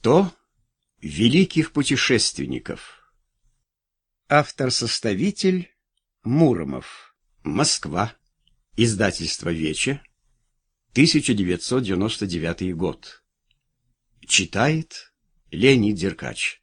Сто великих путешественников. Автор-составитель Муромов. Москва. Издательство Вече. 1999 год. Читает Леонид Деркач.